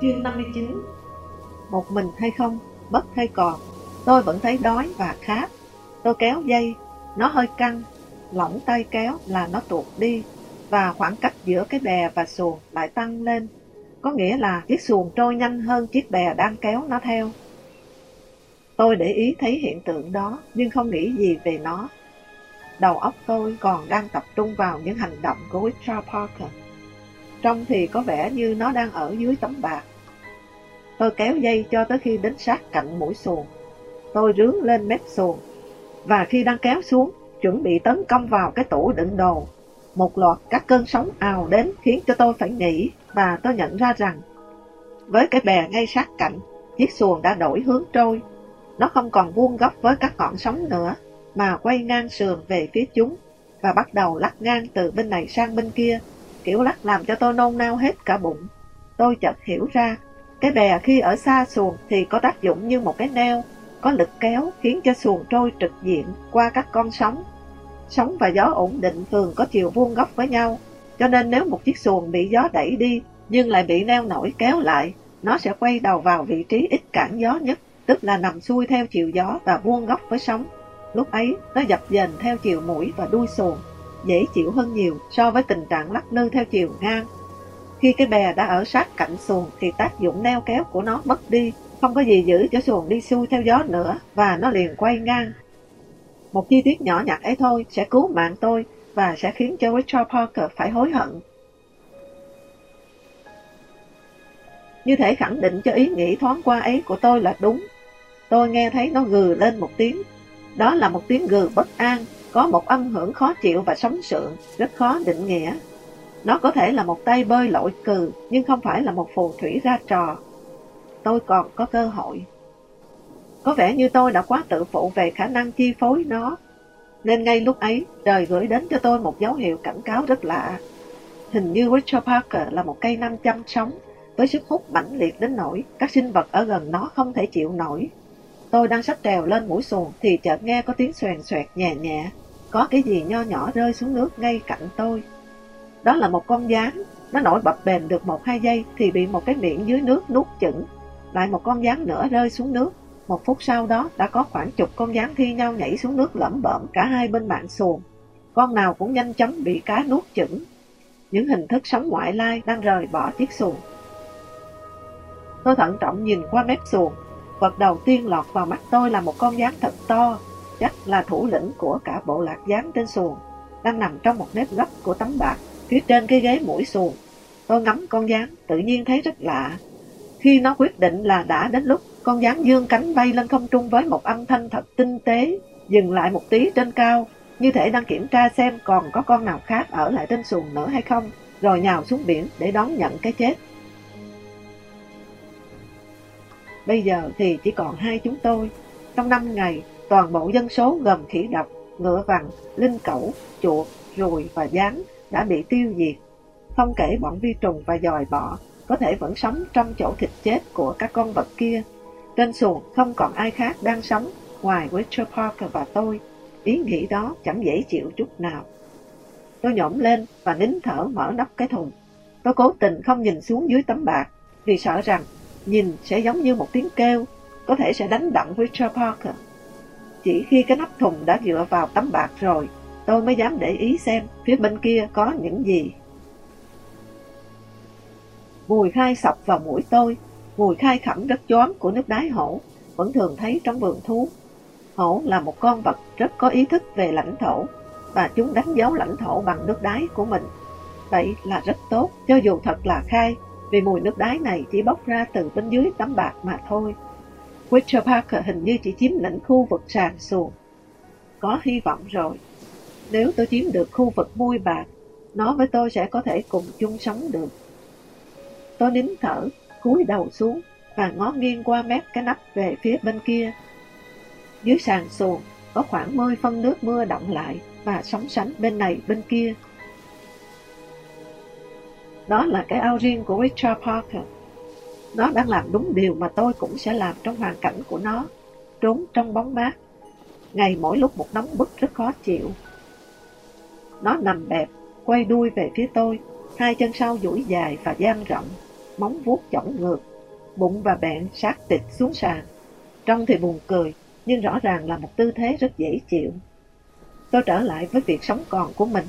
Chương 59 Một mình hay không, mất hay còn, tôi vẫn thấy đói và khát. Tôi kéo dây, nó hơi căng, lỏng tay kéo là nó tuột đi, và khoảng cách giữa cái bè và xuồng lại tăng lên. Có nghĩa là chiếc xuồng trôi nhanh hơn chiếc bè đang kéo nó theo. Tôi để ý thấy hiện tượng đó, nhưng không nghĩ gì về nó. Đầu óc tôi còn đang tập trung vào những hành động của Richard Parker. Trông thì có vẻ như nó đang ở dưới tấm bạc. Tôi kéo dây cho tới khi đến sát cạnh mũi xuồng. Tôi rướn lên mép xuồng, và khi đang kéo xuống, chuẩn bị tấn công vào cái tủ đựng đồ. Một loạt các cơn sóng ào đến khiến cho tôi phải nghỉ và tôi nhận ra rằng, với cái bè ngay sát cạnh, chiếc xuồng đã đổi hướng trôi. Nó không còn vuông góc với các ngọn sóng nữa, mà quay ngang sườn về phía chúng, và bắt đầu lắc ngang từ bên này sang bên kia, kiểu lắc làm cho tôi nôn nao hết cả bụng. Tôi chợt hiểu ra, cái bè khi ở xa xuồng thì có tác dụng như một cái neo, có lực kéo khiến cho xuồng trôi trực diện qua các con sóng. Sóng và gió ổn định thường có chiều vuông góc với nhau, cho nên nếu một chiếc xuồng bị gió đẩy đi nhưng lại bị neo nổi kéo lại, nó sẽ quay đầu vào vị trí ít cản gió nhất, tức là nằm xuôi theo chiều gió và vuông góc với sóng. Lúc ấy, nó dập dềnh theo chiều mũi và đuôi xuồng, dễ chịu hơn nhiều so với tình trạng lắc lư theo chiều ngang. Khi cái bè đã ở sát cạnh xuồng thì tác dụng neo kéo của nó mất đi, không có gì giữ cho xuồng đi xuôi theo gió nữa và nó liền quay ngang. Một chi tiết nhỏ nhặt ấy thôi sẽ cứu mạng tôi và sẽ khiến cho Richard Parker phải hối hận. Như thể khẳng định cho ý nghĩ thoáng qua ấy của tôi là đúng. Tôi nghe thấy nó gừ lên một tiếng. Đó là một tiếng gừ bất an, có một âm hưởng khó chịu và sống sượng, rất khó định nghĩa. Nó có thể là một tay bơi lội cừ, nhưng không phải là một phù thủy ra trò. Tôi còn có cơ hội. Có vẻ như tôi đã quá tự phụ về khả năng chi phối nó. Nên ngay lúc ấy, trời gửi đến cho tôi một dấu hiệu cảnh cáo rất lạ. Hình như Richard Parker là một cây nam châm sống, với sức hút mãnh liệt đến nỗi các sinh vật ở gần nó không thể chịu nổi. Tôi đang sắp trèo lên mũi xuồng thì chợt nghe có tiếng xoèn xoẹt nhẹ nhẹ, có cái gì nho nhỏ rơi xuống nước ngay cạnh tôi. Đó là một con gián, nó nổi bập bềnh được một hai giây thì bị một cái miệng dưới nước nuốt chửng. Lại một con gián nữa rơi xuống nước. Một phút sau đó đã có khoảng chục con gián thi nhau nhảy xuống nước lẩm bẩm cả hai bên mạng xuồng. Con nào cũng nhanh chóng bị cá nuốt chửng. Những hình thức sống ngoại lai đang rời bỏ chiếc xuồng. Tôi thận trọng nhìn qua mép xuồng. Vật đầu tiên lọt vào mắt tôi là một con gián thật to, chắc là thủ lĩnh của cả bộ lạc gián trên xuồng, đang nằm trong một nếp gấp của tấm bạc phía trên cái ghế mũi xuồng. Tôi ngắm con gián, tự nhiên thấy rất lạ. Khi nó quyết định là đã đến lúc con gián dương cánh bay lên không trung với một âm thanh thật tinh tế, dừng lại một tí trên cao, như thể đang kiểm tra xem còn có con nào khác ở lại trên xuồng nữa hay không, rồi nhào xuống biển để đón nhận cái chết. Bây giờ thì chỉ còn hai chúng tôi. Trong năm ngày, toàn bộ dân số gồm khỉ độc, ngựa vằn, linh cẩu, chuột, ruồi và gián đã bị tiêu diệt. Không kể bọn vi trùng và dòi bọ, có thể vẫn sống trong chỗ thịt chết của các con vật kia. Trên xuồng không còn ai khác đang sống ngoài Richard Parker và tôi. Ý nghĩ đó chẳng dễ chịu chút nào. Tôi nhổm lên và nín thở mở nắp cái thùng. Tôi cố tình không nhìn xuống dưới tấm bạc vì sợ rằng nhìn sẽ giống như một tiếng kêu, có thể sẽ đánh động Richard Parker. Chỉ khi cái nắp thùng đã dựa vào tấm bạc rồi, tôi mới dám để ý xem phía bên kia có những gì. Mùi khai sọc vào mũi tôi, mùi khai khẩm rất choáng của nước đái hổ, vẫn thường thấy trong vườn thú. Hổ là một con vật rất có ý thức về lãnh thổ, và chúng đánh dấu lãnh thổ bằng nước đái của mình. Vậy là rất tốt, cho dù thật là khai, vì mùi nước đái này chỉ bốc ra từ bên dưới tấm bạc mà thôi. Witcher Parker hình như chỉ chiếm lĩnh khu vực sàn xuồng. Có hy vọng rồi. Nếu tôi chiếm được khu vực mui bạc, nó với tôi sẽ có thể cùng chung sống được. Tôi nín thở, cúi đầu xuống và ngó nghiêng qua mép cái nắp về phía bên kia. Dưới sàn xuồng có khoảng 10 phân nước mưa động lại và sóng sánh bên này bên kia. Đó là cái ao riêng của Richard Parker. Nó đang làm đúng điều mà tôi cũng sẽ làm trong hoàn cảnh của nó, trốn trong bóng mát. Ngày mỗi lúc một nóng bức rất khó chịu. Nó nằm bẹp, quay đuôi về phía tôi, hai chân sau duỗi dài và dang rộng. móng vuốt chỏng ngược, bụng và bẹn sát tịch xuống sàn. Trông thì buồn cười, nhưng rõ ràng là một tư thế rất dễ chịu. Tôi trở lại với việc sống còn của mình.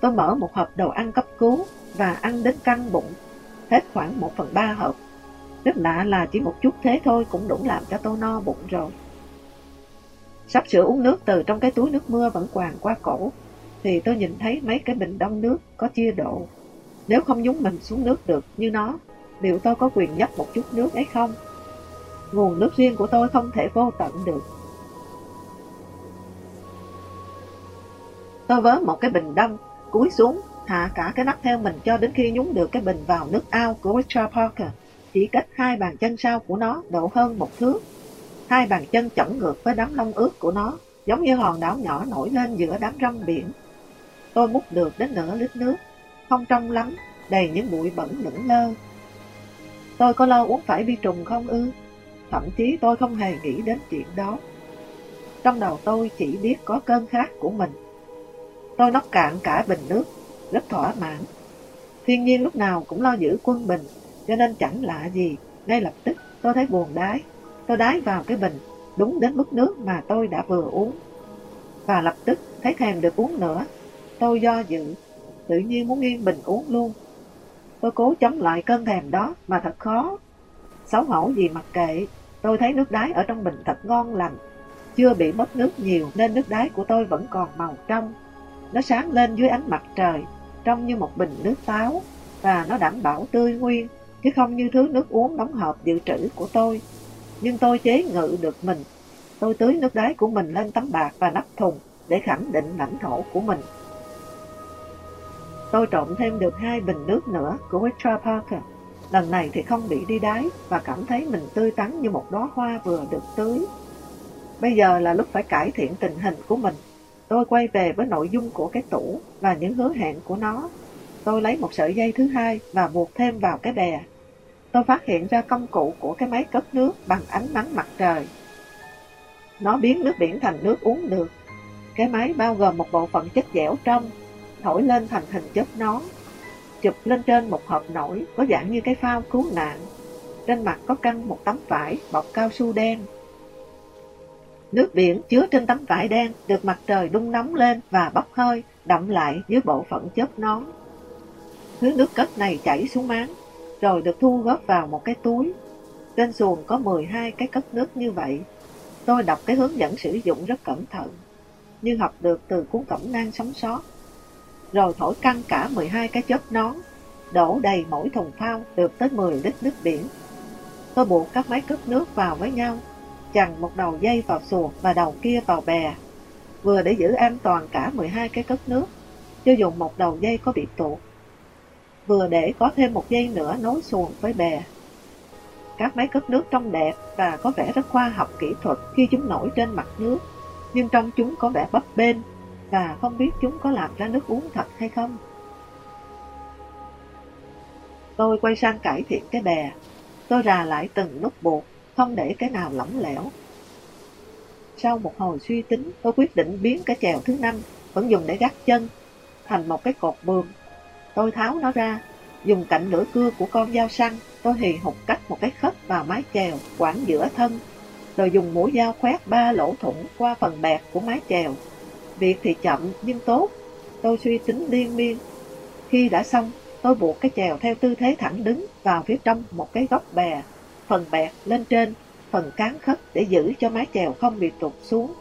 Tôi mở một hộp đồ ăn cấp cứu và ăn đến căng bụng, hết khoảng một phần ba hộp. Rất lạ là chỉ một chút thế thôi cũng đủ làm cho tôi no bụng rồi. Sắp sửa uống nước từ trong cái túi nước mưa vẫn quàng qua cổ, thì tôi nhìn thấy mấy cái bình đông nước có chia độ. Nếu không nhúng mình xuống nước được như nó, liệu tôi có quyền nhấp một chút nước ấy không? Nguồn nước riêng của tôi không thể vô tận được. Tôi vớ một cái bình đông, cúi xuống, hạ cả cái nắp theo mình cho đến khi nhúng được cái bình vào nước ao của Richard Parker. Chỉ cách hai bàn chân sau của nó độ hơn một thước. Hai bàn chân chổng ngược với đám lông ướt của nó, giống như hòn đảo nhỏ nổi lên giữa đám rong biển. Tôi múc được đến nửa lít nước, không trong lắm, đầy những bụi bẩn lững lơ. Tôi có lo uống phải vi trùng không ư? Thậm chí tôi không hề nghĩ đến chuyện đó. Trong đầu tôi chỉ biết có cơn khát của mình. Tôi nóc cạn cả bình nước, rất thỏa mãn. Thiên nhiên lúc nào cũng lo giữ quân bình, cho nên chẳng lạ gì. Ngay lập tức tôi thấy buồn đái. Tôi đái vào cái bình, đúng đến mức nước mà tôi đã vừa uống. Và lập tức thấy thèm được uống nữa. Tôi do dự, tự nhiên muốn nghiêng bình uống luôn. Tôi cố chống lại cơn thèm đó mà thật khó. Xấu hổ gì mặc kệ, tôi thấy nước đái ở trong bình thật ngon lành. Chưa bị mất nước nhiều nên nước đái của tôi vẫn còn màu trong. Nó sáng lên dưới ánh mặt trời, trông như một bình nước táo và nó đảm bảo tươi nguyên, chứ không như thứ nước uống đóng hộp dự trữ của tôi. Nhưng tôi chế ngự được mình. Tôi tưới nước đáy của mình lên tấm bạc và nắp thùng để khẳng định lãnh thổ của mình. Tôi trộn thêm được hai bình nước nữa của Richard Parker. Lần này thì không bị đi đáy và cảm thấy mình tươi tắn như một đóa hoa vừa được tưới. Bây giờ là lúc phải cải thiện tình hình của mình. Tôi quay về với nội dung của cái tủ và những hứa hẹn của nó. Tôi lấy một sợi dây thứ hai và buộc thêm vào cái bè. Tôi phát hiện ra công cụ của cái máy cất nước bằng ánh nắng mặt trời. Nó biến nước biển thành nước uống được. Cái máy bao gồm một bộ phận chất dẻo trong, thổi lên thành hình chất nón, chụp lên trên một hộp nổi có dạng như cái phao cứu nạn. Trên mặt có căng một tấm vải bọc cao su đen. Nước biển chứa trên tấm vải đen được mặt trời đun nóng lên và bốc hơi, đậm lại dưới bộ phận chớp nón. Thứ nước cất này chảy xuống máng, rồi được thu góp vào một cái túi. Trên xuồng có 12 cái cất nước như vậy. Tôi đọc cái hướng dẫn sử dụng rất cẩn thận, như học được từ cuốn cẩm nang sống sót. Rồi thổi căng cả 12 cái chớp nón, đổ đầy mỗi thùng phao được tới 10 lít nước biển. Tôi buộc các máy cất nước vào với nhau, chằng một đầu dây vào xuồng và đầu kia vào bè, vừa để giữ an toàn cả 12 cái cất nước, cho dùng một đầu dây có bị tuột vừa để có thêm một dây nữa nối xuồng với bè. Các máy cất nước trông đẹp và có vẻ rất khoa học kỹ thuật khi chúng nổi trên mặt nước, nhưng trong chúng có vẻ bấp bênh và không biết chúng có làm ra nước uống thật hay không. Tôi quay sang cải thiện cái bè. Tôi rà lại từng nút buộc, không để cái nào lỏng lẻo. Sau một hồi suy tính, tôi quyết định biến cái chèo thứ năm, vẫn dùng để gác chân, thành một cái cột bơm. Tôi tháo nó ra, dùng cạnh lưỡi cưa của con dao săn, tôi hì hục cắt một cái khớp vào mái chèo, quảng giữa thân, rồi dùng mũi dao khoét ba lỗ thủng qua phần bẹt của mái chèo. Việc thì chậm nhưng tốt, tôi suy tính liên miên. Khi đã xong, tôi buộc cái chèo theo tư thế thẳng đứng vào phía trong một cái góc bè, phần bẹt lên trên, phần cán khất để giữ cho mái chèo không bị tụt xuống.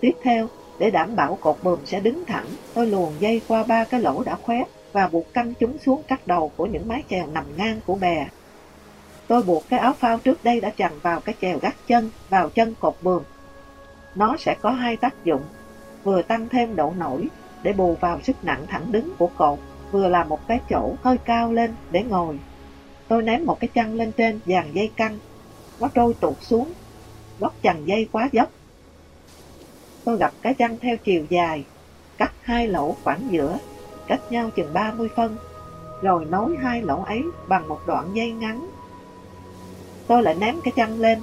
Tiếp theo, để đảm bảo cột buồm sẽ đứng thẳng, tôi luồn dây qua ba cái lỗ đã khoét và buộc căng chúng xuống các đầu của những mái chèo nằm ngang của bè. Tôi buộc cái áo phao trước đây đã chằng vào cái chèo gác chân, vào chân cột buồm. Nó sẽ có hai tác dụng, vừa tăng thêm độ nổi để bù vào sức nặng thẳng đứng của cột, vừa là một cái chỗ hơi cao lên để ngồi. Tôi ném một cái chăn lên trên dàn dây căng, nó trôi tụt xuống, góc chằng dây quá dốc. Tôi gặp cái chăn theo chiều dài, cắt hai lỗ khoảng giữa cách nhau chừng 30 phân, rồi nối hai lỗ ấy bằng một đoạn dây ngắn. Tôi lại ném cái chăn lên,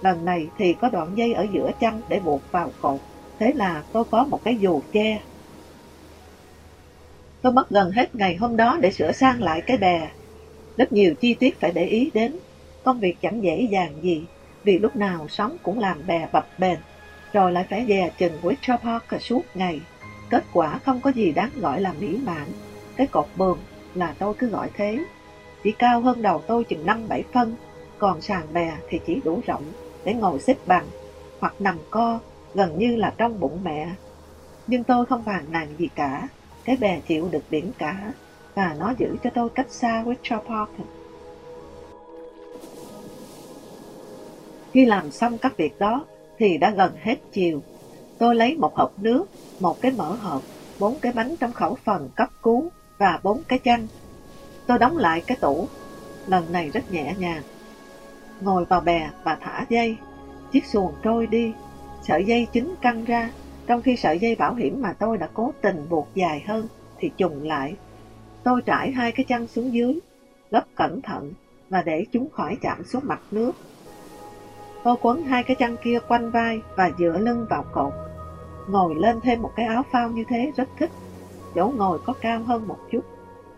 lần này thì có đoạn dây ở giữa chăn để buộc vào cột, thế là tôi có một cái dù che. Tôi mất gần hết ngày hôm đó để sửa sang lại cái bè. Rất nhiều chi tiết phải để ý đến. Công việc chẳng dễ dàng gì, vì lúc nào sống cũng làm bè bập bền, rồi lại phải dè chừng Witcher Parker suốt ngày. Kết quả không có gì đáng gọi là mỹ mãn. Cái cột bường là tôi cứ gọi thế. Chỉ cao hơn đầu tôi chừng 5-7 phân, còn sàn bè thì chỉ đủ rộng để ngồi xếp bằng hoặc nằm co gần như là trong bụng mẹ. Nhưng tôi không phàn nàn gì cả, cái bè chịu được biển cả và nó giữ cho tôi cách xa Witcher Park. Khi làm xong các việc đó thì đã gần hết chiều. Tôi lấy một hộp nước, một cái mở hộp, bốn cái bánh trong khẩu phần cấp cứu và bốn cái chanh. Tôi đóng lại cái tủ, lần này rất nhẹ nhàng. Ngồi vào bè và thả dây, chiếc xuồng trôi đi, sợi dây chính căng ra, trong khi sợi dây bảo hiểm mà tôi đã cố tình buộc dài hơn thì trùng lại. Tôi trải hai cái chăn xuống dưới, gấp cẩn thận và để chúng khỏi chạm xuống mặt nước. Tôi quấn hai cái chăn kia quanh vai và dựa lưng vào cột. Ngồi lên thêm một cái áo phao như thế rất thích. Chỗ ngồi có cao hơn một chút,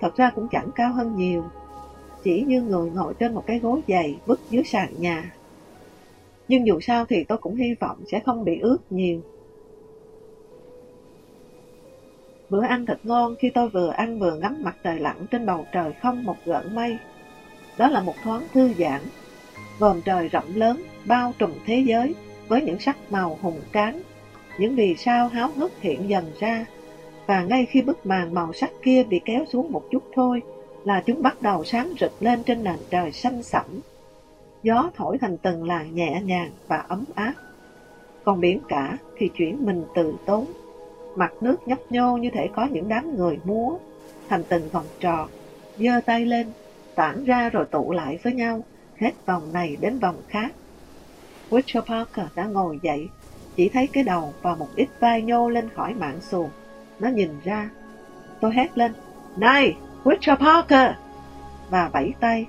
thật ra cũng chẳng cao hơn nhiều. Chỉ như người ngồi trên một cái gối dày bứt dưới sàn nhà. Nhưng dù sao thì tôi cũng hy vọng sẽ không bị ướt nhiều. Bữa ăn thật ngon khi tôi vừa ăn vừa ngắm mặt trời lặn trên bầu trời không một gợn mây. Đó là một thoáng thư giãn, gồm trời rộng lớn, bao trùm thế giới với những sắc màu hùng tráng. Những vì sao háo hức hiện dần ra, và ngay khi bức màn màu sắc kia bị kéo xuống một chút thôi, là chúng bắt đầu sáng rực lên trên nền trời xanh sẫm. Gió thổi thành từng làn nhẹ nhàng và ấm áp. Còn biển cả thì chuyển mình từ tốn mặt nước nhấp nhô như thể có những đám người múa, thành từng vòng tròn, giơ tay lên, tản ra rồi tụ lại với nhau, hết vòng này đến vòng khác. Witcher Parker đã ngồi dậy, chỉ thấy cái đầu và một ít vai nhô lên khỏi mạng xuồng. Nó nhìn ra. Tôi hét lên, Này, Witcher Parker! Và vẫy tay.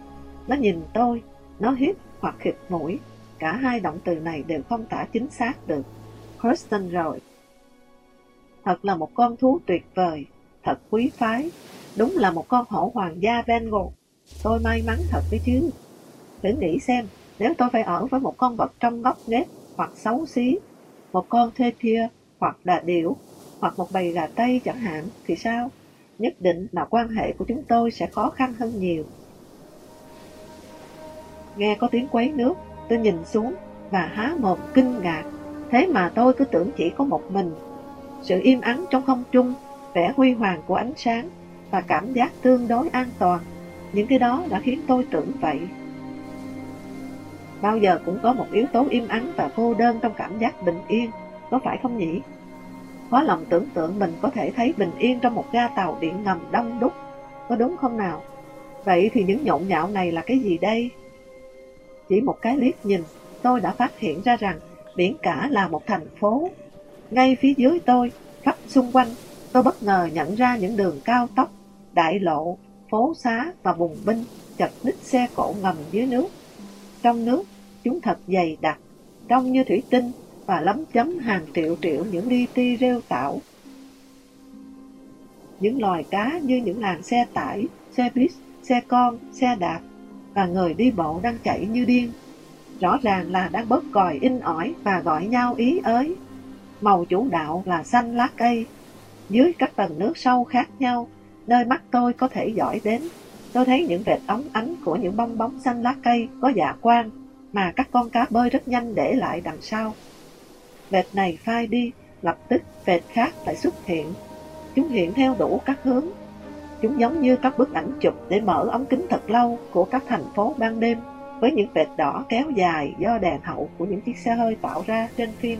Nó nhìn tôi, nó hít hoặc khịt mũi. Cả hai động từ này đều không tả chính xác được. Kirsten rồi. Thật là một con thú tuyệt vời, thật quý phái. Đúng là một con hổ hoàng gia Bengal. Tôi may mắn thật đấy chứ. Thử nghĩ xem, nếu tôi phải ở với một con vật trong góc nếp hoặc xấu xí, một con thê thia hoặc là điểu, hoặc một bầy gà tây chẳng hạn, thì sao? Nhất định là quan hệ của chúng tôi sẽ khó khăn hơn nhiều. Nghe có tiếng quấy nước, tôi nhìn xuống và há mồm kinh ngạc. Thế mà tôi cứ tưởng chỉ có một mình sự im ắng trong không trung, vẻ huy hoàng của ánh sáng và cảm giác tương đối an toàn. Những cái đó đã khiến tôi tưởng vậy. Bao giờ cũng có một yếu tố im ắng và cô đơn trong cảm giác bình yên, có phải không nhỉ? Khó lòng tưởng tượng mình có thể thấy bình yên trong một ga tàu điện ngầm đông đúc, có đúng không nào? Vậy thì những nhộn nhạo này là cái gì đây? Chỉ một cái liếc nhìn, tôi đã phát hiện ra rằng biển cả là một thành phố ngay phía dưới tôi, khắp xung quanh, tôi bất ngờ nhận ra những đường cao tốc, đại lộ, phố xá và bùng binh chật ních xe cộ ngầm dưới nước. Trong nước, chúng thật dày đặc, trông như thủy tinh và lấm chấm hàng triệu triệu những li ti rêu tảo Những loài cá như những làng xe tải, xe buýt, xe con, xe đạp và người đi bộ đang chạy như điên. Rõ ràng là đang bớt còi in ỏi và gọi nhau ý ới. Màu chủ đạo là xanh lá cây. Dưới các tầng nước sâu khác nhau, nơi mắt tôi có thể dõi đến, tôi thấy những vệt ống ánh của những bong bóng xanh lá cây có dạ quang mà các con cá bơi rất nhanh để lại đằng sau. Vệt này phai đi, lập tức vệt khác lại xuất hiện. Chúng hiện theo đủ các hướng. Chúng giống như các bức ảnh chụp để mở ống kính thật lâu của các thành phố ban đêm với những vệt đỏ kéo dài do đèn hậu của những chiếc xe hơi tạo ra trên phim.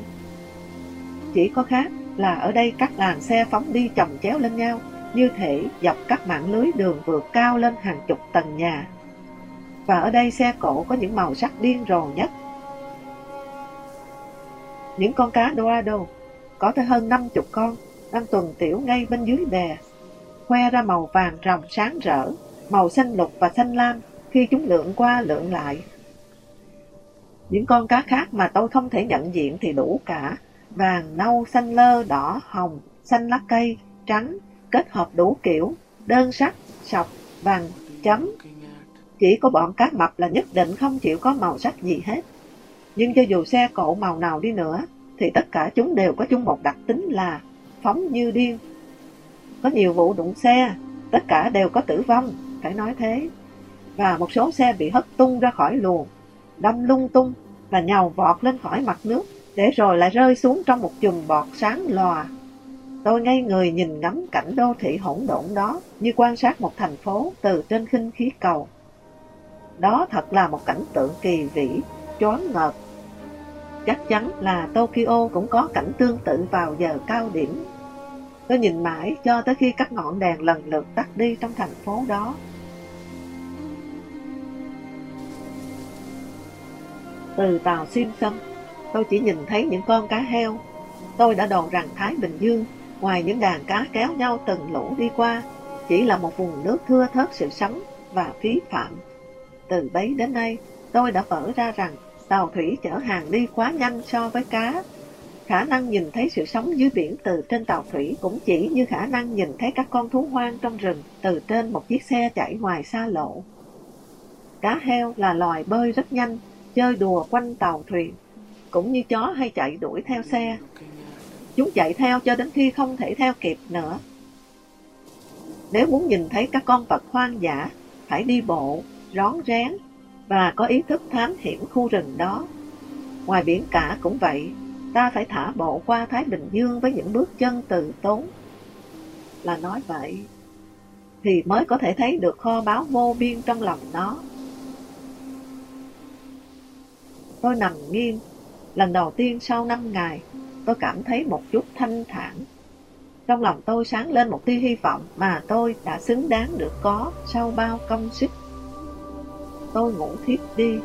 Chỉ có khác là ở đây các làn xe phóng đi chồng chéo lên nhau, như thể dọc các mạng lưới đường vượt cao lên hàng chục tầng nhà. Và ở đây xe cộ có những màu sắc điên rồ nhất. Những con cá Dorado, có tới hơn 50 con, đang tuần tiểu ngay bên dưới bè, khoe ra màu vàng ròng sáng rỡ, màu xanh lục và xanh lam khi chúng lượn qua lượn lại. Những con cá khác mà tôi không thể nhận diện thì đủ cả, vàng, nâu, xanh lơ, đỏ, hồng, xanh lá cây, trắng, kết hợp đủ kiểu, đơn sắc, sọc, vàng, chấm. Chỉ có bọn cá mập là nhất định không chịu có màu sắc gì hết. Nhưng cho dù xe cộ màu nào đi nữa, thì tất cả chúng đều có chung một đặc tính là phóng như điên. Có nhiều vụ đụng xe, tất cả đều có tử vong, phải nói thế. Và một số xe bị hất tung ra khỏi luồng, đâm lung tung và nhào vọt lên khỏi mặt nước, để rồi lại rơi xuống trong một chùm bọt sáng lòa. Tôi ngay người nhìn ngắm cảnh đô thị hỗn độn đó như quan sát một thành phố từ trên khinh khí cầu. Đó thật là một cảnh tượng kỳ vĩ, choáng ngợp. Chắc chắn là Tokyo cũng có cảnh tương tự vào giờ cao điểm. Tôi nhìn mãi cho tới khi các ngọn đèn lần lượt tắt đi trong thành phố đó. Từ tàu Simpson, tôi chỉ nhìn thấy những con cá heo. Tôi đã đồn rằng Thái Bình Dương, ngoài những đàn cá kéo nhau từng lũ đi qua, chỉ là một vùng nước thưa thớt sự sống và phí phạm. Từ bấy đến nay, tôi đã vỡ ra rằng tàu thủy chở hàng đi quá nhanh so với cá. Khả năng nhìn thấy sự sống dưới biển từ trên tàu thủy cũng chỉ như khả năng nhìn thấy các con thú hoang trong rừng từ trên một chiếc xe chạy ngoài xa lộ. Cá heo là loài bơi rất nhanh, chơi đùa quanh tàu thuyền, cũng như chó hay chạy đuổi theo xe. Chúng chạy theo cho đến khi không thể theo kịp nữa. Nếu muốn nhìn thấy các con vật hoang dã, phải đi bộ, rón rén và có ý thức thám hiểm khu rừng đó. Ngoài biển cả cũng vậy, ta phải thả bộ qua Thái Bình Dương với những bước chân từ tốn. Là nói vậy, thì mới có thể thấy được kho báu vô biên trong lòng nó. Tôi nằm nghiêng, lần đầu tiên sau năm ngày, tôi cảm thấy một chút thanh thản. Trong lòng tôi sáng lên một tia hy vọng mà tôi đã xứng đáng được có sau bao công sức. Tôi ngủ thiếp đi.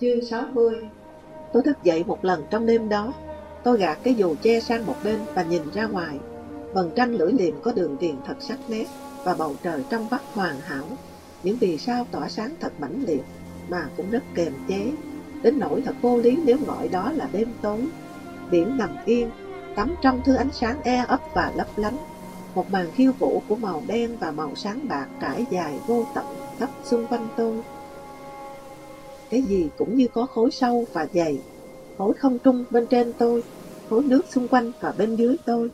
Chương 60 Tôi thức dậy một lần trong đêm đó Tôi gạt cái dù che sang một bên và nhìn ra ngoài. Vầng trăng lưỡi liềm có đường viền thật sắc nét và bầu trời trong vắt hoàn hảo. Những vì sao tỏa sáng thật mãnh liệt mà cũng rất kềm chế. Đến nỗi thật vô lý nếu gọi đó là đêm tối. Biển nằm yên, tắm trong thứ ánh sáng e ấp và lấp lánh. Một màn khiêu vũ của màu đen và màu sáng bạc trải dài vô tận khắp xung quanh tôi. Cái gì cũng như có khối sâu và dày khối không trung bên trên tôi, khối nước xung quanh và bên dưới tôi.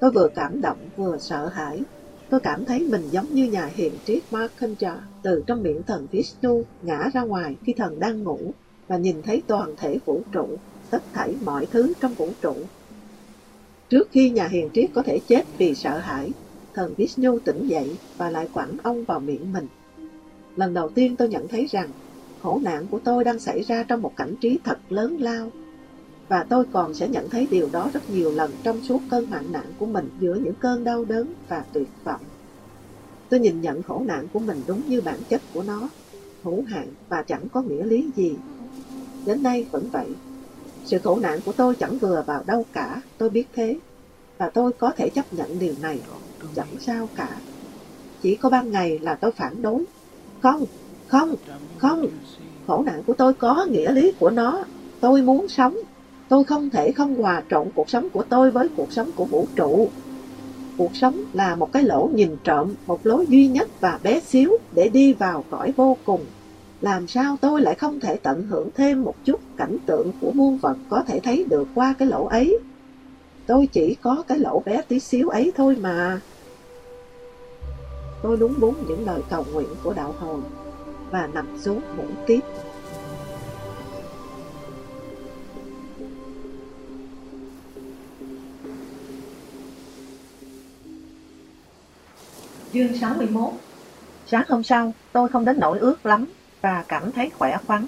Tôi vừa cảm động vừa sợ hãi. Tôi cảm thấy mình giống như nhà hiền triết Markhandra từ trong miệng thần Vishnu ngã ra ngoài khi thần đang ngủ và nhìn thấy toàn thể vũ trụ, tất thảy mọi thứ trong vũ trụ. Trước khi nhà hiền triết có thể chết vì sợ hãi, thần Vishnu tỉnh dậy và lại quẳng ông vào miệng mình. Lần đầu tiên tôi nhận thấy rằng khổ nạn của tôi đang xảy ra trong một cảnh trí thật lớn lao. Và tôi còn sẽ nhận thấy điều đó rất nhiều lần trong suốt cơn hoạn nạn của mình giữa những cơn đau đớn và tuyệt vọng. Tôi nhìn nhận khổ nạn của mình đúng như bản chất của nó, hữu hạn và chẳng có nghĩa lý gì. Đến nay vẫn vậy. Sự khổ nạn của tôi chẳng vừa vào đâu cả, tôi biết thế. Và tôi có thể chấp nhận điều này, chẳng sao cả. Chỉ có ban ngày là tôi phản đối. Không, không, không, khổ nạn của tôi có nghĩa lý của nó. Tôi muốn sống. Tôi không thể không hòa trộn cuộc sống của tôi với cuộc sống của vũ trụ. Cuộc sống là một cái lỗ nhìn trộm, một lối duy nhất và bé xíu để đi vào cõi vô cùng. Làm sao tôi lại không thể tận hưởng thêm một chút cảnh tượng của muôn vật có thể thấy được qua cái lỗ ấy? Tôi chỉ có cái lỗ bé tí xíu ấy thôi mà. Tôi đúng búng những lời cầu nguyện của đạo hồn và nằm xuống ngủ tiếp. Chương 61 Sáng hôm sau, tôi không đến nỗi ướt lắm và cảm thấy khỏe khoắn.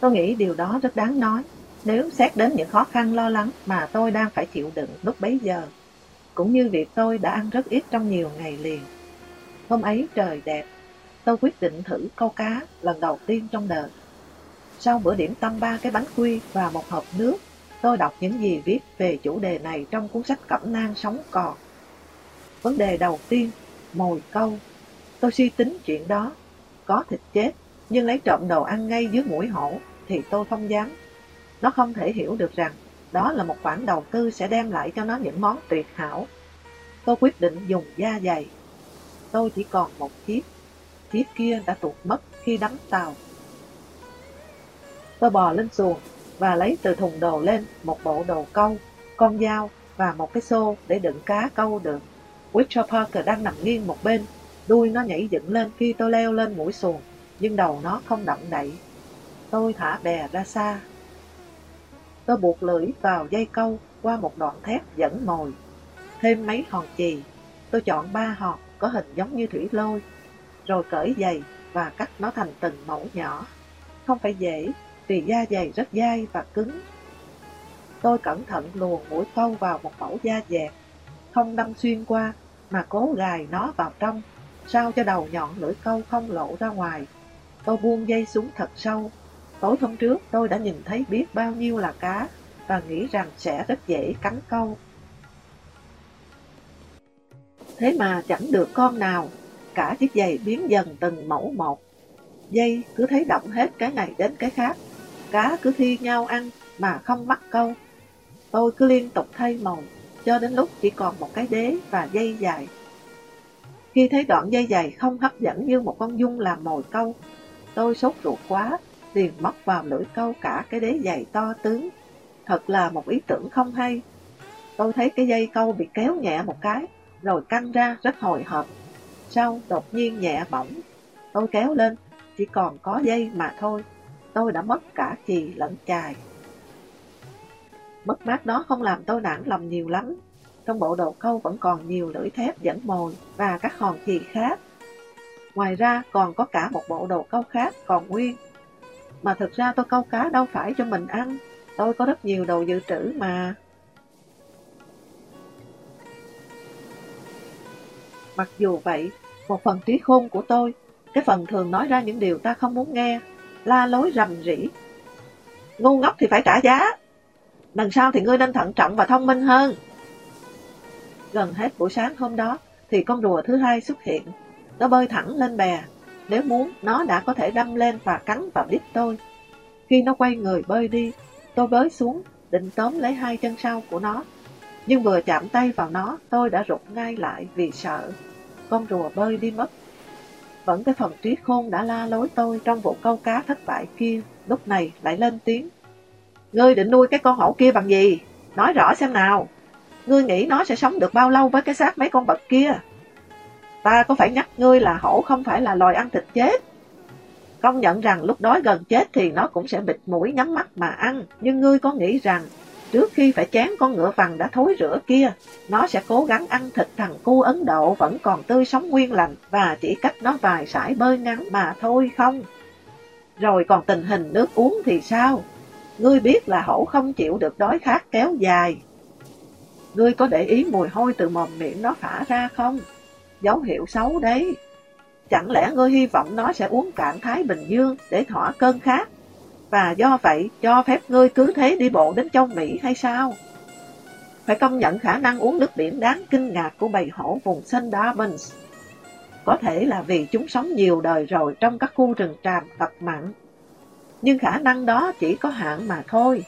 Tôi nghĩ điều đó rất đáng nói nếu xét đến những khó khăn lo lắng mà tôi đang phải chịu đựng lúc bấy giờ, cũng như việc tôi đã ăn rất ít trong nhiều ngày liền. Hôm ấy trời đẹp, tôi quyết định thử câu cá lần đầu tiên trong đời. Sau bữa điểm tâm ba cái bánh quy và một hộp nước, tôi đọc những gì viết về chủ đề này trong cuốn sách Cẩm nang sống còn. Vấn đề đầu tiên, mồi câu. Tôi suy tính chuyện đó. Có thịt chết, nhưng lấy trộm đồ ăn ngay dưới mũi hổ thì tôi không dám. Nó không thể hiểu được rằng đó là một khoản đầu tư sẽ đem lại cho nó những món tuyệt hảo. Tôi quyết định dùng da dày. Tôi chỉ còn một chiếc. Chiếc kia đã tuột mất khi đắm tàu. Tôi bò lên xuồng và lấy từ thùng đồ lên một bộ đồ câu, con dao và một cái xô để đựng cá câu được. Witcher Parker đang nằm nghiêng một bên, đuôi nó nhảy dựng lên khi tôi leo lên mũi xuồng, nhưng đầu nó không động đậy. Tôi thả bè ra xa. Tôi buộc lưỡi vào dây câu qua một đoạn thép dẫn mồi. Thêm mấy hòn chì, tôi chọn ba hòn có hình giống như thủy lôi, rồi cởi giày và cắt nó thành từng mẫu nhỏ. Không phải dễ, vì da dày rất dai và cứng. Tôi cẩn thận luồn mũi câu vào một mẫu da dẹp, không đâm xuyên qua, mà cố gài nó vào trong, sao cho đầu nhọn lưỡi câu không lộ ra ngoài. Tôi buông dây xuống thật sâu. Tối hôm trước tôi đã nhìn thấy biết bao nhiêu là cá và nghĩ rằng sẽ rất dễ cắn câu. Thế mà chẳng được con nào, cả chiếc giày biến dần từng mẫu một. Dây cứ thấy động hết cái này đến cái khác, cá cứ thi nhau ăn mà không bắt câu. Tôi cứ liên tục thay màu, cho đến lúc chỉ còn một cái đế và dây dài. Khi thấy đoạn dây dài không hấp dẫn như một con dung làm mồi câu, tôi sốt ruột quá, liền móc vào lưỡi câu cả cái đế dày to tướng. Thật là một ý tưởng không hay. Tôi thấy cái dây câu bị kéo nhẹ một cái, rồi căng ra rất hồi hộp. Sau đột nhiên nhẹ bỏng, tôi kéo lên, chỉ còn có dây mà thôi. Tôi đã mất cả chì lẫn chài. Mất mát đó không làm tôi nản lòng nhiều lắm. Trong bộ đồ câu vẫn còn nhiều lưỡi thép dẫn mồi và các hòn chì khác. Ngoài ra còn có cả một bộ đồ câu khác còn nguyên. Mà thực ra tôi câu cá đâu phải cho mình ăn. Tôi có rất nhiều đồ dự trữ mà. Mặc dù vậy, một phần trí khôn của tôi, cái phần thường nói ra những điều ta không muốn nghe, la lối rầm rỉ Ngu ngốc thì phải trả giá. Lần sau thì ngươi nên thận trọng và thông minh hơn. Gần hết buổi sáng hôm đó, thì con rùa thứ hai xuất hiện. Nó bơi thẳng lên bè. Nếu muốn, nó đã có thể đâm lên và cắn vào đít tôi. Khi nó quay người bơi đi, tôi bới xuống, định tóm lấy hai chân sau của nó. Nhưng vừa chạm tay vào nó, tôi đã rụt ngay lại vì sợ. Con rùa bơi đi mất. Vẫn cái phần trí khôn đã la lối tôi trong vụ câu cá thất bại kia, lúc này lại lên tiếng. Ngươi định nuôi cái con hổ kia bằng gì? Nói rõ xem nào. Ngươi nghĩ nó sẽ sống được bao lâu với cái xác mấy con vật kia? Ta có phải nhắc ngươi là hổ không phải là loài ăn thịt chết? Công nhận rằng lúc đói gần chết thì nó cũng sẽ bịt mũi nhắm mắt mà ăn. Nhưng ngươi có nghĩ rằng trước khi phải chém con ngựa vằn đã thối rửa kia, nó sẽ cố gắng ăn thịt thằng cu Ấn Độ vẫn còn tươi sống nguyên lành và chỉ cách nó vài sải bơi ngắn mà thôi không? Rồi còn tình hình nước uống thì sao? Ngươi biết là hổ không chịu được đói khát kéo dài. Ngươi có để ý mùi hôi từ mồm miệng nó phả ra không? Dấu hiệu xấu đấy. Chẳng lẽ ngươi hy vọng nó sẽ uống cạn Thái Bình Dương để thỏa cơn khát? Và do vậy, cho phép ngươi cứ thế đi bộ đến châu Mỹ hay sao? Phải công nhận khả năng uống nước biển đáng kinh ngạc của bầy hổ vùng St. Darwins. Có thể là vì chúng sống nhiều đời rồi trong các khu rừng tràm tập mặn nhưng khả năng đó chỉ có hạn mà thôi.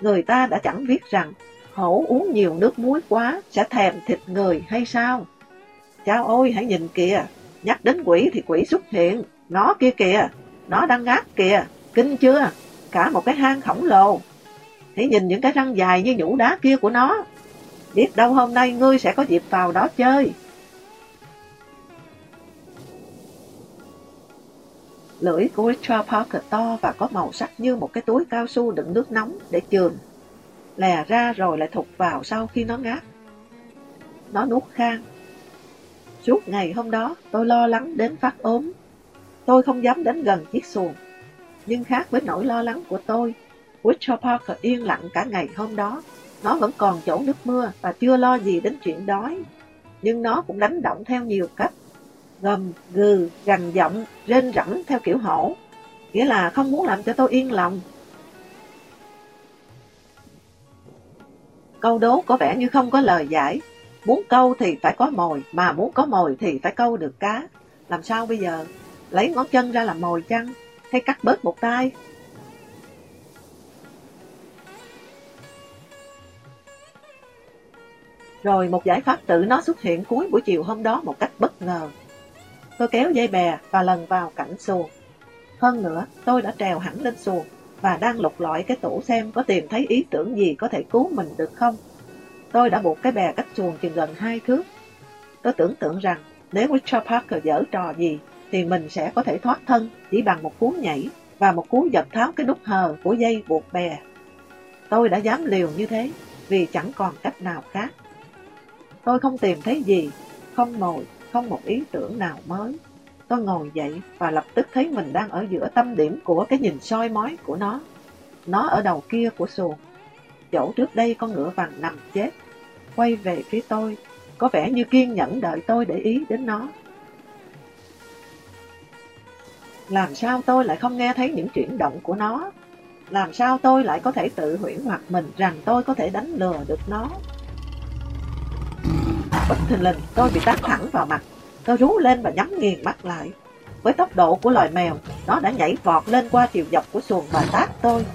Người ta đã chẳng viết rằng hổ uống nhiều nước muối quá sẽ thèm thịt người hay sao? Chao ôi hãy nhìn kìa, nhắc đến quỷ thì quỷ xuất hiện, nó kia kìa, nó đang ngáp kìa, kinh chưa? Cả một cái hang khổng lồ. Hãy nhìn những cái răng dài như nhũ đá kia của nó. Biết đâu hôm nay ngươi sẽ có dịp vào đó chơi. Lưỡi của Richard Parker to và có màu sắc như một cái túi cao su đựng nước nóng để chườm. Lè ra rồi lại thụt vào sau khi nó ngáp. Nó nuốt khang. Suốt ngày hôm đó, tôi lo lắng đến phát ốm. Tôi không dám đến gần chiếc xuồng. Nhưng khác với nỗi lo lắng của tôi, Richard Parker yên lặng cả ngày hôm đó. Nó vẫn còn chỗ nước mưa và chưa lo gì đến chuyện đói. Nhưng nó cũng đánh động theo nhiều cách gầm gừ, gằn giọng, rên rẫm theo kiểu hổ, nghĩa là không muốn làm cho tôi yên lòng. Câu đố có vẻ như không có lời giải, muốn câu thì phải có mồi, mà muốn có mồi thì phải câu được cá. Làm sao bây giờ? Lấy ngón chân ra làm mồi chăng? Hay cắt bớt một tay? Rồi một giải pháp tự nó xuất hiện cuối buổi chiều hôm đó một cách bất ngờ. Tôi kéo dây bè và lần vào cảnh xuồng. Hơn nữa, tôi đã trèo hẳn lên xuồng và đang lục lọi cái tủ xem có tìm thấy ý tưởng gì có thể cứu mình được không. Tôi đã buộc cái bè cách xuồng chừng gần hai thước. Tôi tưởng tượng rằng nếu Richard Parker dở trò gì thì mình sẽ có thể thoát thân chỉ bằng một cú nhảy và một cú giật tháo cái nút hờ của dây buộc bè. Tôi đã dám liều như thế vì chẳng còn cách nào khác. Tôi không tìm thấy gì, không mồi, không một ý tưởng nào mới. Tôi ngồi dậy và lập tức thấy mình đang ở giữa tâm điểm của cái nhìn soi mói của nó. Nó ở đầu kia của xuồng. Chỗ trước đây con ngựa vàng nằm chết. Quay về phía tôi, có vẻ như kiên nhẫn đợi tôi để ý đến nó. Làm sao tôi lại không nghe thấy những chuyển động của nó? Làm sao tôi lại có thể tự huyễn hoặc mình rằng tôi có thể đánh lừa được nó? Bất thình lình, tôi bị tát thẳng vào mặt. Tôi rú lên và nhắm nghiền mắt lại. Với tốc độ của loài mèo, nó đã nhảy vọt lên qua chiều dọc của xuồng và tát tôi.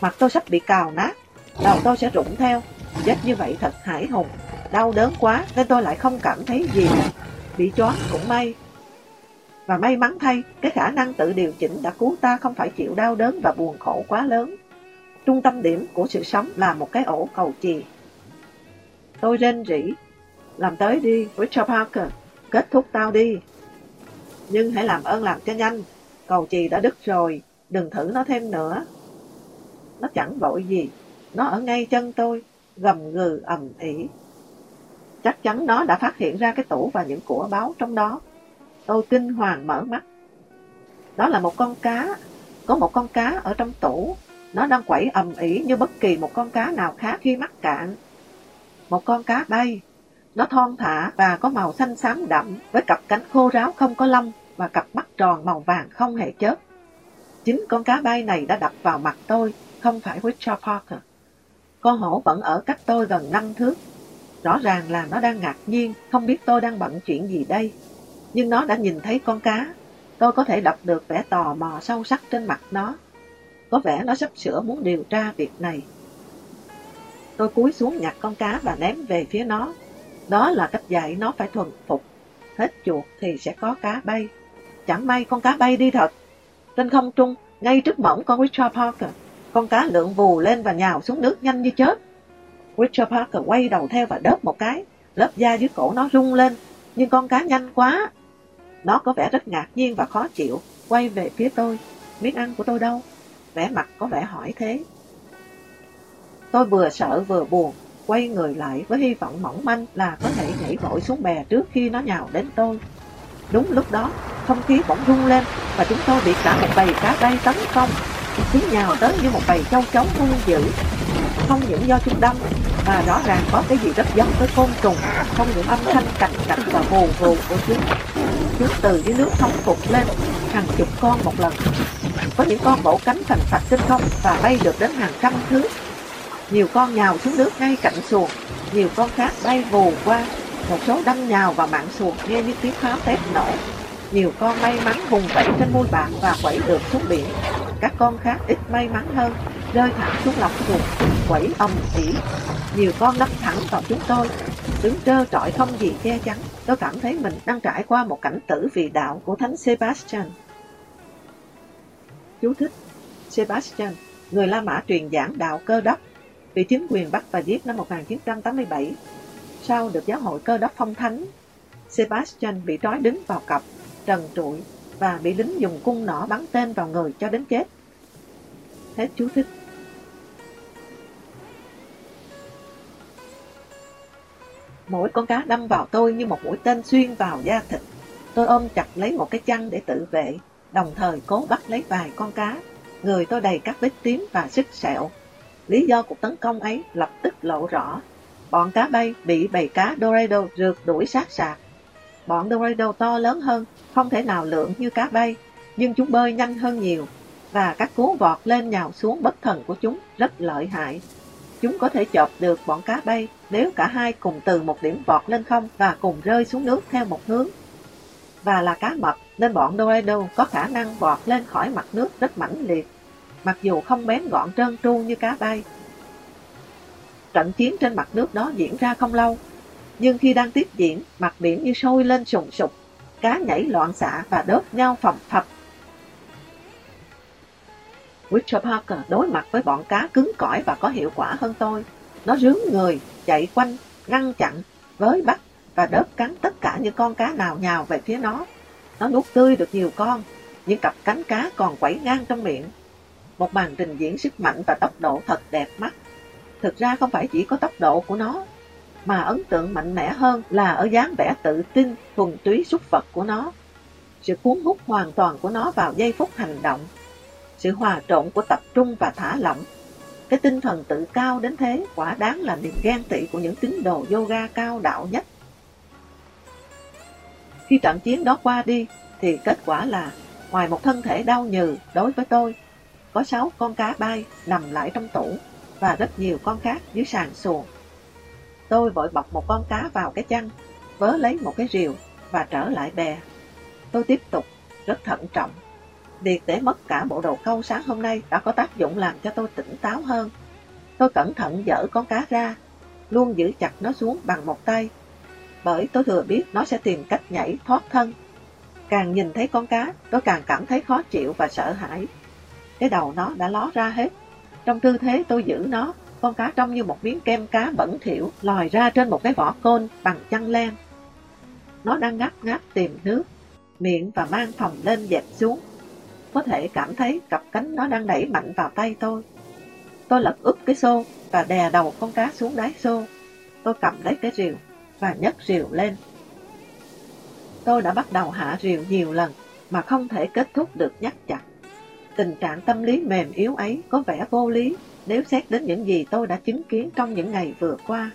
Mặt tôi sắp bị cào nát, đầu tôi sẽ rụng theo. Chết như vậy thật hải hùng, đau đớn quá nên tôi lại không cảm thấy gì. Bị choáng cũng may, và may mắn thay, cái khả năng tự điều chỉnh đã cứu ta không phải chịu đau đớn và buồn khổ quá lớn. Trung tâm điểm của sự sống là một cái ổ cầu chì. Tôi rên rỉ, làm tới đi, Richard Parker, à. kết thúc tao đi. Nhưng hãy làm ơn làm cho nhanh, cầu chì đã đứt rồi, đừng thử nó thêm nữa. Nó chẳng vội gì, nó ở ngay chân tôi, gầm gừ ầm ỉ. Chắc chắn nó đã phát hiện ra cái tủ và những của báo trong đó. Tôi kinh hoàng mở mắt. Đó là một con cá. Có một con cá ở trong tủ. Nó đang quẩy ầm ỉ như bất kỳ một con cá nào khác khi mắc cạn. Một con cá bay. Nó thon thả và có màu xanh xám đậm với cặp cánh khô ráo không có lông và cặp mắt tròn màu vàng không hề chớp. Chính con cá bay này đã đập vào mặt tôi, không phải Richard Parker. Con hổ vẫn ở cách tôi gần năm thước. Rõ ràng là nó đang ngạc nhiên, không biết tôi đang bận chuyện gì đây nhưng nó đã nhìn thấy con cá. Tôi có thể đọc được vẻ tò mò sâu sắc trên mặt nó. Có vẻ nó sắp sửa muốn điều tra việc này. Tôi cúi xuống nhặt con cá và ném về phía nó. Đó là cách dạy nó phải thuần phục. Hết chuột thì sẽ có cá bay. Chẳng may con cá bay đi thật. Trên không trung, ngay trước mỏng con Richard Parker, con cá lượn vù lên và nhào xuống nước nhanh như chớp. Richard Parker quay đầu theo và đớp một cái. Lớp da dưới cổ nó rung lên, nhưng con cá nhanh quá, nó có vẻ rất ngạc nhiên và khó chịu, quay về phía tôi. Miếng ăn của tôi đâu? Vẻ mặt có vẻ hỏi thế. Tôi vừa sợ vừa buồn, quay người lại với hy vọng mỏng manh là có thể nhảy vội xuống bè trước khi nó nhào đến tôi. Đúng lúc đó, không khí bỗng rung lên và chúng tôi bị cả một bầy cá bay tấn công. Chúng nhào tới như một bầy châu chấu hung dữ. Không những do chúng đông, mà rõ ràng có cái gì rất giống với côn trùng, không những âm thanh cạch cạch và vù vù của chúng chúng từ dưới nước phóng phục lên hàng chục con một lần. Có những con bổ cánh thành phạch trên không và bay được đến hàng trăm thước. Nhiều con nhào xuống nước ngay cạnh xuồng, nhiều con khác bay vù qua, một số đâm nhào vào mạng xuồng nghe như tiếng pháo tép nổ. Nhiều con may mắn vùng vẫy trên môi bạc và quẩy được xuống biển. Các con khác ít may mắn hơn, rơi thẳng xuống lòng xuồng, quẩy ầm ỉ. Nhiều con đâm thẳng vào chúng tôi, đứng trơ trọi không gì che chắn. Tôi cảm thấy mình đang trải qua một cảnh tử vì đạo của Thánh Sebastian. Chú thích Sebastian, người La Mã truyền giảng đạo cơ đốc, bị chính quyền bắt và giết năm 1987. Sau được giáo hội cơ đốc phong thánh, Sebastian bị trói đứng vào cặp, trần trụi và bị lính dùng cung nỏ bắn tên vào người cho đến chết. Hết chú thích. Mỗi con cá đâm vào tôi như một mũi tên xuyên vào da thịt. Tôi ôm chặt lấy một cái chăn để tự vệ, đồng thời cố bắt lấy vài con cá. Người tôi đầy các vết tím và sức sẹo. Lý do cuộc tấn công ấy lập tức lộ rõ. Bọn cá bay bị bầy cá Dorado rượt đuổi sát sạc. Bọn Dorado to lớn hơn, không thể nào lượng như cá bay, nhưng chúng bơi nhanh hơn nhiều, và các cú vọt lên nhào xuống bất thần của chúng rất lợi hại. Chúng có thể chộp được bọn cá bay nếu cả hai cùng từ một điểm vọt lên không và cùng rơi xuống nước theo một hướng. Và là cá mập nên bọn Dorado có khả năng vọt lên khỏi mặt nước rất mãnh liệt, mặc dù không bén gọn trơn tru như cá bay. Trận chiến trên mặt nước đó diễn ra không lâu, Nhưng khi đang tiếp diễn, mặt biển như sôi lên sùng sục, cá nhảy loạn xạ và đớp nhau phầm phập. Richard Parker đối mặt với bọn cá cứng cỏi và có hiệu quả hơn tôi. Nó rướn người, chạy quanh, ngăn chặn, với bắt và đớp cắn tất cả những con cá nào nhào về phía nó. Nó nuốt tươi được nhiều con, những cặp cánh cá còn quẩy ngang trong miệng. Một màn trình diễn sức mạnh và tốc độ thật đẹp mắt. Thực ra không phải chỉ có tốc độ của nó, mà ấn tượng mạnh mẽ hơn là ở dáng vẻ tự tin, thuần túy xúc vật của nó. Sự cuốn hút hoàn toàn của nó vào giây phút hành động. Sự hòa trộn của tập trung và thả lỏng. Cái tinh thần tự cao đến thế quả đáng là niềm ghen tị của những tín đồ yoga cao đạo nhất. Khi trận chiến đó qua đi, thì kết quả là ngoài một thân thể đau nhừ đối với tôi, có sáu con cá bay nằm lại trong tủ và rất nhiều con khác dưới sàn xuồng. Tôi vội bọc một con cá vào cái chăn, vớ lấy một cái rìu và trở lại bè. Tôi tiếp tục, rất thận trọng. Việc để mất cả bộ đồ câu sáng hôm nay đã có tác dụng làm cho tôi tỉnh táo hơn. Tôi cẩn thận dỡ con cá ra, luôn giữ chặt nó xuống bằng một tay, bởi tôi thừa biết nó sẽ tìm cách nhảy thoát thân. Càng nhìn thấy con cá, tôi càng cảm thấy khó chịu và sợ hãi. Cái đầu nó đã ló ra hết. Trong tư thế tôi giữ nó, con cá trông như một miếng kem cá bẩn thỉu lòi ra trên một cái vỏ côn bằng chăn len. Nó đang ngáp ngáp tìm nước, miệng và mang phòng lên dẹp xuống. Có thể cảm thấy cặp cánh nó đang đẩy mạnh vào tay tôi. Tôi lật úp cái xô và đè đầu con cá xuống đáy xô. Tôi cầm lấy cái rìu và nhấc rìu lên. Tôi đã bắt đầu hạ rìu nhiều lần mà không thể kết thúc được nhắc chặt. Tình trạng tâm lý mềm yếu ấy có vẻ vô lý nếu xét đến những gì tôi đã chứng kiến trong những ngày vừa qua.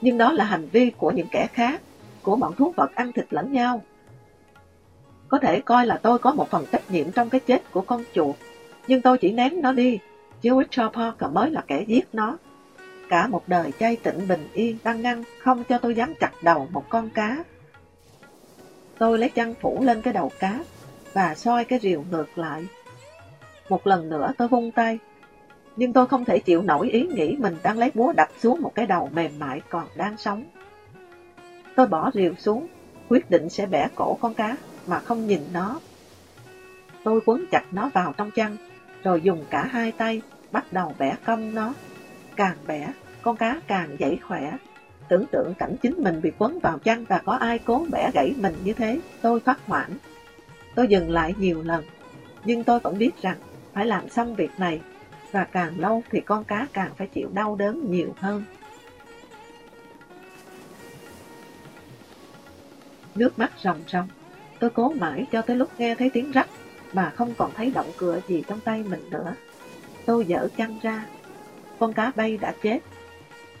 Nhưng đó là hành vi của những kẻ khác, của bọn thú vật ăn thịt lẫn nhau. Có thể coi là tôi có một phần trách nhiệm trong cái chết của con chuột, nhưng tôi chỉ ném nó đi, chứ Richard Parker mới là kẻ giết nó. Cả một đời chay tịnh bình yên đang ngăn không cho tôi dám chặt đầu một con cá. Tôi lấy chăn phủ lên cái đầu cá và soi cái rìu ngược lại. Một lần nữa tôi vung tay, nhưng tôi không thể chịu nổi ý nghĩ mình đang lấy búa đập xuống một cái đầu mềm mại còn đang sống. Tôi bỏ rìu xuống, quyết định sẽ bẻ cổ con cá mà không nhìn nó. Tôi quấn chặt nó vào trong chăn, rồi dùng cả hai tay bắt đầu bẻ cong nó. Càng bẻ, con cá càng dậy khỏe. Tưởng tượng cảnh chính mình bị quấn vào chăn và có ai cố bẻ gãy mình như thế, tôi phát hoảng. Tôi dừng lại nhiều lần, nhưng tôi vẫn biết rằng phải làm xong việc này, và càng lâu thì con cá càng phải chịu đau đớn nhiều hơn. Nước mắt ròng ròng, tôi cố mãi cho tới lúc nghe thấy tiếng rắc mà không còn thấy động cửa gì trong tay mình nữa. Tôi dở chăn ra, con cá bay đã chết.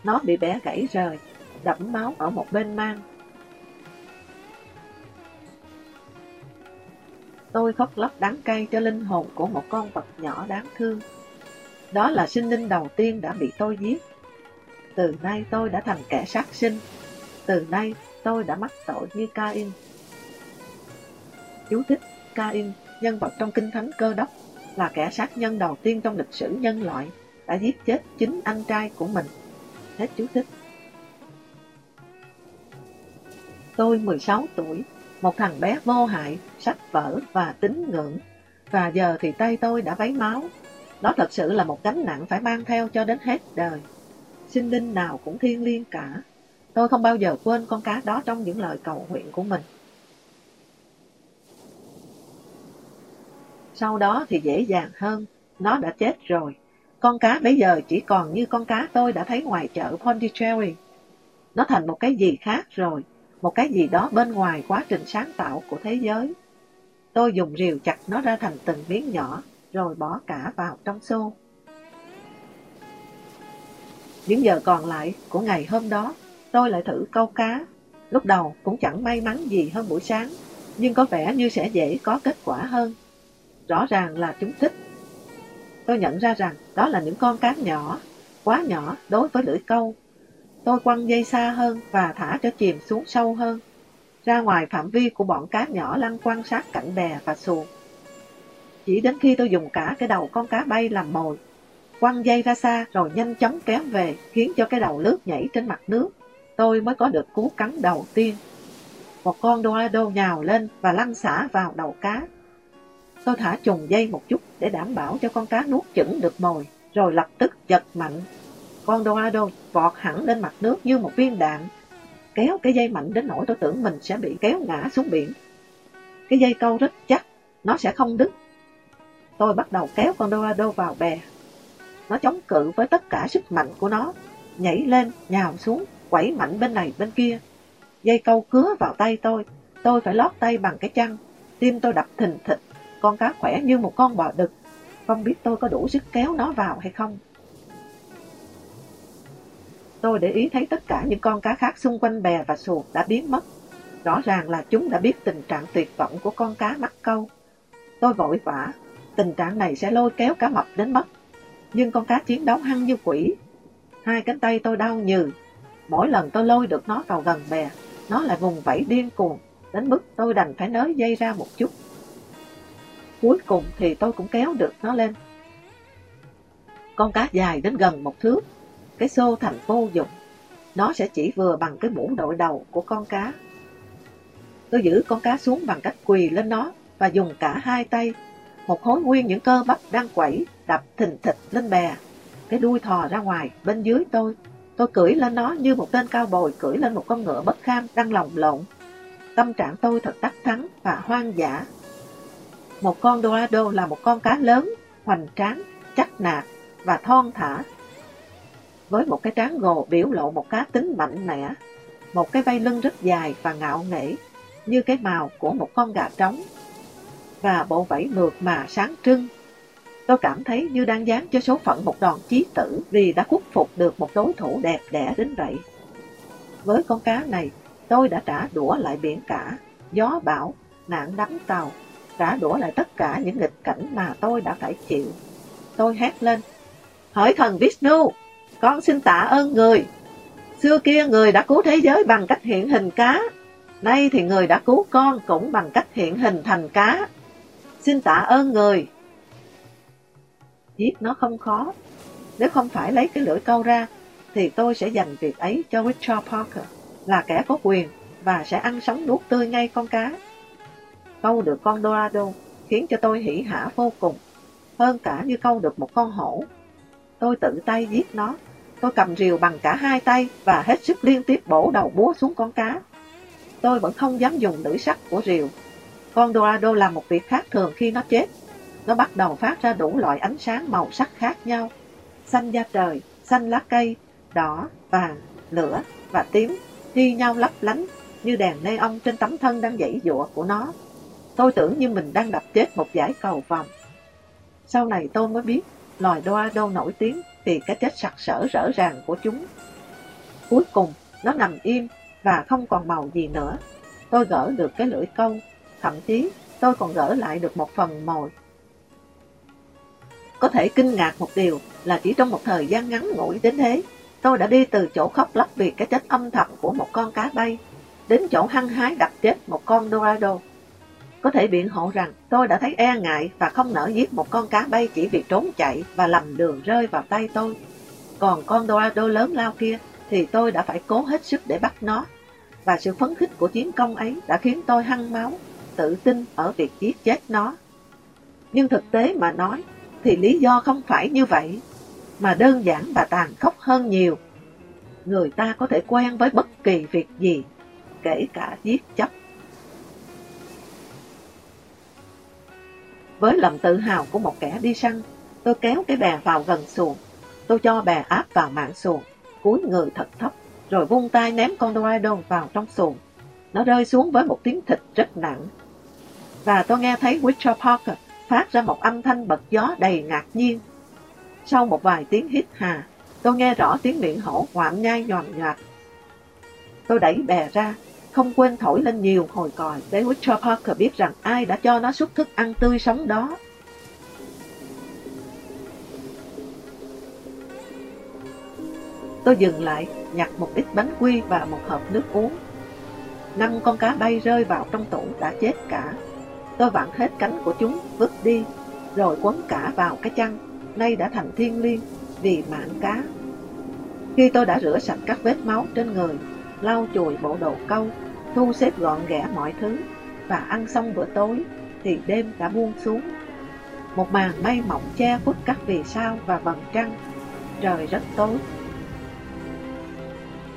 Nó bị bẻ gãy rời, đẫm máu ở một bên mang. Tôi khóc lóc đắng cay cho linh hồn của một con vật nhỏ đáng thương. Đó là sinh linh đầu tiên đã bị tôi giết. Từ nay tôi đã thành kẻ sát sinh. Từ nay tôi đã mắc tội như Cain. Chú thích Cain, nhân vật trong Kinh Thánh Cơ Đốc, là kẻ sát nhân đầu tiên trong lịch sử nhân loại, đã giết chết chính anh trai của mình. Hết chú thích. Tôi 16 tuổi, một thằng bé vô hại, sách vở và tính ngưỡng, và giờ thì tay tôi đã vấy máu. Đó thật sự là một gánh nặng phải mang theo cho đến hết đời. Sinh linh nào cũng thiêng liêng cả. Tôi không bao giờ quên con cá đó trong những lời cầu nguyện của mình. Sau đó thì dễ dàng hơn, nó đã chết rồi. Con cá bây giờ chỉ còn như con cá tôi đã thấy ngoài chợ Pondicherry. Nó thành một cái gì khác rồi, một cái gì đó bên ngoài quá trình sáng tạo của thế giới. Tôi dùng rìu chặt nó ra thành từng miếng nhỏ, rồi bỏ cả vào trong xô. Những giờ còn lại của ngày hôm đó, tôi lại thử câu cá. Lúc đầu cũng chẳng may mắn gì hơn buổi sáng, nhưng có vẻ như sẽ dễ có kết quả hơn. Rõ ràng là chúng thích. Tôi nhận ra rằng đó là những con cá nhỏ, quá nhỏ đối với lưỡi câu. Tôi quăng dây xa hơn và thả cho chìm xuống sâu hơn, ra ngoài phạm vi của bọn cá nhỏ lăn quan sát cạnh bè và xuồng. Chỉ đến khi tôi dùng cả cái đầu con cá bay làm mồi, quăng dây ra xa rồi nhanh chóng kéo về, khiến cho cái đầu lướt nhảy trên mặt nước. tôi mới có được cú cắn đầu tiên. Một con Dorado nhào lên và lăn xả vào đầu cá. Tôi thả trùng dây một chút để đảm bảo cho con cá nuốt chửng được mồi, rồi lập tức giật mạnh. Con Dorado vọt hẳn lên mặt nước như một viên đạn, kéo cái dây mạnh đến nỗi tôi tưởng mình sẽ bị kéo ngã xuống biển. Cái dây câu rất chắc, nó sẽ không đứt. Tôi bắt đầu kéo con Dorado vào bè. Nó chống cự với tất cả sức mạnh của nó, nhảy lên, nhào xuống, quẩy mạnh bên này bên kia. Dây câu cứa vào tay tôi, tôi phải lót tay bằng cái chăn. Tim tôi đập thình thịch, con cá khỏe như một con bò đực. Không biết tôi có đủ sức kéo nó vào hay không. Tôi để ý thấy tất cả những con cá khác xung quanh bè và xuồng đã biến mất. Rõ ràng là chúng đã biết tình trạng tuyệt vọng của con cá mắc câu. Tôi vội vã, tình trạng này sẽ lôi kéo cá mập đến mất. Nhưng con cá chiến đấu hăng như quỷ. Hai cánh tay tôi đau nhừ. Mỗi lần tôi lôi được nó vào gần bè, nó lại vùng vẫy điên cuồng, đến mức tôi đành phải nới dây ra một chút. Cuối cùng thì tôi cũng kéo được nó lên. Con cá dài đến gần một thước, cái xô thành vô dụng. Nó sẽ chỉ vừa bằng cái mũ đội đầu của con cá. Tôi giữ con cá xuống bằng cách quỳ lên nó và dùng cả hai tay. Một khối nguyên những cơ bắp đang quẩy, đập thình thịch lên bè. Cái đuôi thò ra ngoài, bên dưới tôi. Tôi cưỡi lên nó như một tên cao bồi cưỡi lên một con ngựa bất kham đang lồng lộn. Tâm trạng tôi thật đắc thắng và hoang dã. Một con Dorado là một con cá lớn, hoành tráng, chắc nạt và thon thả với một cái trán gồ biểu lộ một cá tính mạnh mẽ, một cái vây lưng rất dài và ngạo nghễ, như cái màu của một con gà trống, và bộ vẫy mượt mà sáng trưng. Tôi cảm thấy như đang dán cho số phận một đòn chí tử vì đã khuất phục được một đối thủ đẹp đẽ đến vậy. Với con cá này, tôi đã trả đũa lại biển cả, gió bão, nạn đắm tàu, trả đũa lại tất cả những nghịch cảnh mà tôi đã phải chịu. Tôi hét lên, hỏi thần Vishnu, con xin tạ ơn người. Xưa kia người đã cứu thế giới bằng cách hiện hình cá. Nay thì người đã cứu con cũng bằng cách hiện hình thành cá. Xin tạ ơn người. Giết nó không khó. Nếu không phải lấy cái lưỡi câu ra, thì tôi sẽ dành việc ấy cho Richard Parker, là kẻ có quyền, và sẽ ăn sống nuốt tươi ngay con cá. Câu được con Dorado khiến cho tôi hỉ hả vô cùng, hơn cả như câu được một con hổ. Tôi tự tay giết nó Tôi cầm rìu bằng cả hai tay và hết sức liên tiếp bổ đầu búa xuống con cá. Tôi vẫn không dám dùng lưỡi sắt của rìu. Con Dorado làm một việc khác thường khi nó chết. Nó bắt đầu phát ra đủ loại ánh sáng màu sắc khác nhau. Xanh da trời, xanh lá cây, đỏ, vàng, lửa và tím thi nhau lấp lánh như đèn neon trên tấm thân đang dãy dụa của nó. Tôi tưởng như mình đang đập chết một giải cầu vòng. Sau này tôi mới biết loài đoa đâu nổi tiếng vì cái chết sặc sỡ rõ ràng của chúng. Cuối cùng, nó nằm im và không còn màu gì nữa. Tôi gỡ được cái lưỡi câu, thậm chí tôi còn gỡ lại được một phần mồi. Có thể kinh ngạc một điều là chỉ trong một thời gian ngắn ngủi đến thế, tôi đã đi từ chỗ khóc lóc vì cái chết âm thầm của một con cá bay, đến chỗ hăng hái đập chết một con Dorado. Có thể biện hộ rằng tôi đã thấy e ngại và không nỡ giết một con cá bay chỉ vì trốn chạy và lầm đường rơi vào tay tôi. Còn con Dorado lớn lao kia thì tôi đã phải cố hết sức để bắt nó. Và sự phấn khích của chiến công ấy đã khiến tôi hăng máu, tự tin ở việc giết chết nó. Nhưng thực tế mà nói thì lý do không phải như vậy, mà đơn giản và tàn khốc hơn nhiều. Người ta có thể quen với bất kỳ việc gì, kể cả giết chóc. Với lòng tự hào của một kẻ đi săn, tôi kéo cái bè vào gần xuồng. Tôi cho bè áp vào mạng xuồng, cúi người thật thấp, rồi vung tay ném con Dorado vào trong xuồng. Nó rơi xuống với một tiếng thịt rất nặng. Và tôi nghe thấy Richard Parker phát ra một âm thanh bật gió đầy ngạc nhiên. Sau một vài tiếng hít hà, tôi nghe rõ tiếng miệng hổ ngoạm nhai nhòm nhạt. Tôi đẩy bè ra, không quên thổi lên nhiều hồi còi để Richard Parker biết rằng ai đã cho nó suất thức ăn tươi sống đó. Tôi dừng lại, nhặt một ít bánh quy và một hộp nước uống. Năm con cá bay rơi vào trong tủ đã chết cả. Tôi vặn hết cánh của chúng, vứt đi, rồi quấn cả vào cái chăn, nay đã thành thiên liêng vì mạng cá. Khi tôi đã rửa sạch các vết máu trên người, lau chùi bộ đồ câu, thu xếp gọn ghẽ mọi thứ và ăn xong bữa tối thì đêm đã buông xuống. Một màn mây mỏng che khuất các vì sao và vầng trăng, trời rất tối.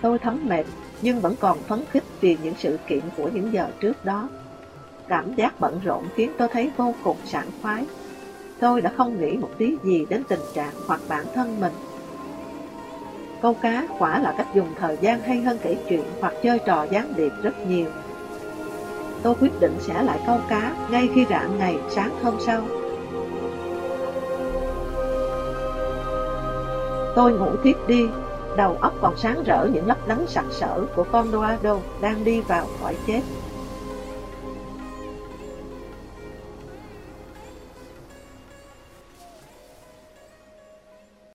Tôi thấm mệt nhưng vẫn còn phấn khích vì những sự kiện của những giờ trước đó. Cảm giác bận rộn khiến tôi thấy vô cùng sảng khoái. Tôi đã không nghĩ một tí gì đến tình trạng hoặc bản thân mình. Câu cá quả là cách dùng thời gian hay hơn kể chuyện hoặc chơi trò gián điệp rất nhiều. Tôi quyết định sẽ lại câu cá ngay khi rạng ngày sáng hôm sau. Tôi ngủ tiếp đi, đầu óc còn sáng rỡ những lấp lánh sặc sỡ của con Dorado đang đi vào khỏi chết.